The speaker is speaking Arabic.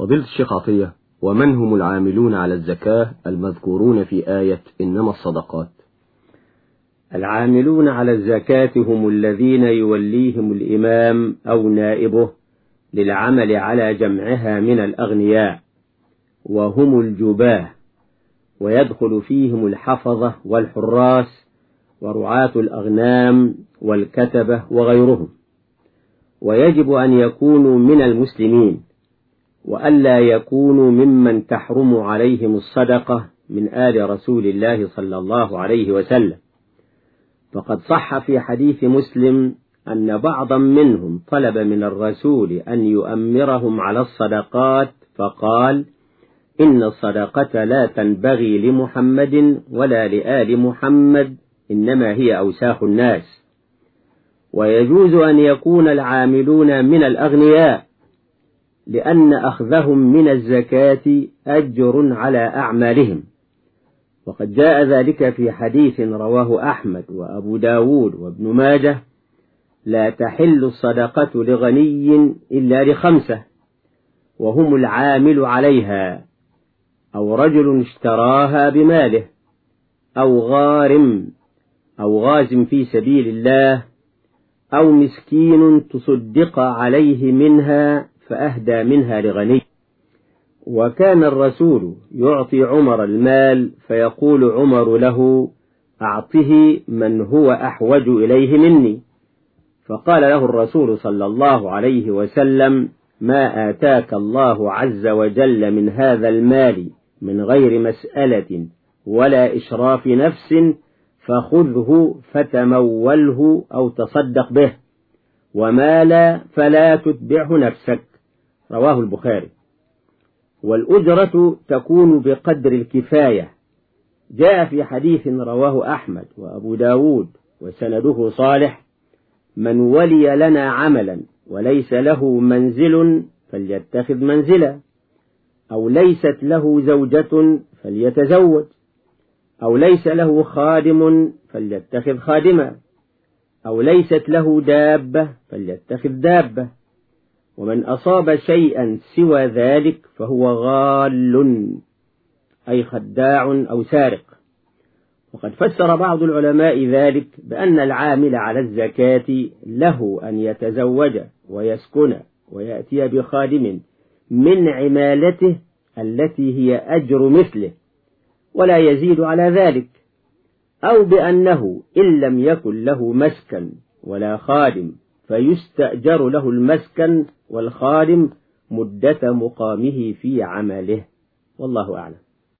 فضيلة الشيخ عطية ومن هم العاملون على الزكاة المذكورون في آية إنما الصدقات؟ العاملون على الزكاة هم الذين يوليهم الإمام أو نائبه للعمل على جمعها من الأغنياء وهم الجباه ويدخل فيهم الحفظة والحراس ورعاة الأغنام والكتبة وغيرهم. ويجب أن يكونوا من المسلمين. وألا يكونوا ممن تحرم عليهم الصدقة من آل رسول الله صلى الله عليه وسلم. فقد صح في حديث مسلم أن بعضا منهم طلب من الرسول أن يؤمرهم على الصدقات فقال إن الصدقة لا تنبغي لمحمد ولا لآل محمد إنما هي أوساخ الناس. ويجوز أن يكون العاملون من الأغنياء لأن أخذهم من الزكاة أجر على أعمالهم. وقد جاء ذلك في حديث رواه أحمد وأبو داود وابن ماجه لا تحل الصدقة لغني إلا لخمسة وهم العامل عليها أو رجل اشتراها بماله أو غارم أو غاز في سبيل الله أو مسكين تصدق عليه منها فأهدى منها لغني. وكان الرسول يعطي عمر المال فيقول عمر له أعطه من هو أحوج إليه مني. فقال له الرسول صلى الله عليه وسلم ما آتاك الله عز وجل من هذا المال من غير مسألة ولا إشراف نفس فخذه فتموله أو تصدق به وما لا فلا تتبعه نفسك. رواه البخاري. والأجرة تكون بقدر الكفاية. جاء في حديث رواه أحمد وأبو داود وسنده صالح من ولي لنا عملا وليس له منزل فليتخذ منزلا أو ليست له زوجة فليتزوج أو ليس له خادم فليتخذ خادما أو ليست له دابة فليتخذ دابة. ومن أصاب شيئا سوى ذلك فهو غال أي خداع أو سارق. وقد فسر بعض العلماء ذلك بأن العامل على الزكاة له أن يتزوج ويسكن ويأتي بخادم من عمالته التي هي أجر مثله ولا يزيد على ذلك. أو بأنه إن لم يكن له مسكن ولا خادم. فيستأجر له المسكن والخادم مدة مقامه في عمله. والله أعلم.